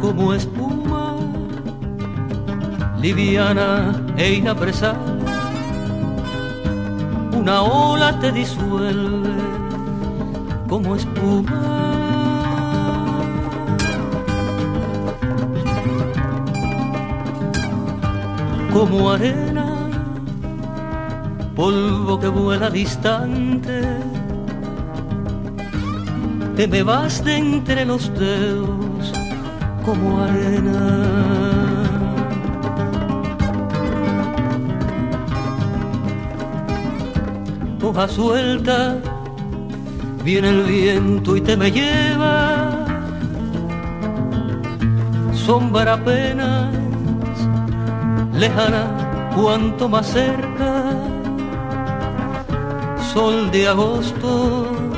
como espuma, liviana e inapresada. Una ola te disuelve como espuma. Como arena, polvo que vuela distante, te me vas de entre los dedos como arena. Hoja suelta, viene el viento y te me lleva. Sombra apenas, lejana, cuanto más cerca. Sol de agosto,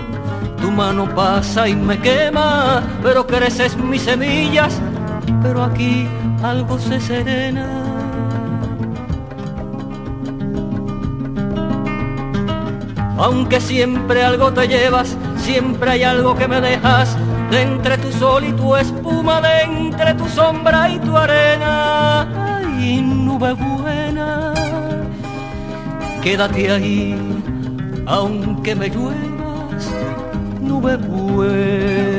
tu mano pasa y me quema, pero creces mis semillas, pero aquí algo se serena. Aunque siempre algo te llevas, siempre hay algo que me dejas, de entre tu sol y tu espuma, de entre tu sombra y tu arena. Ay, nube buena, quédate ahí, aunque me lluevas, nube buena.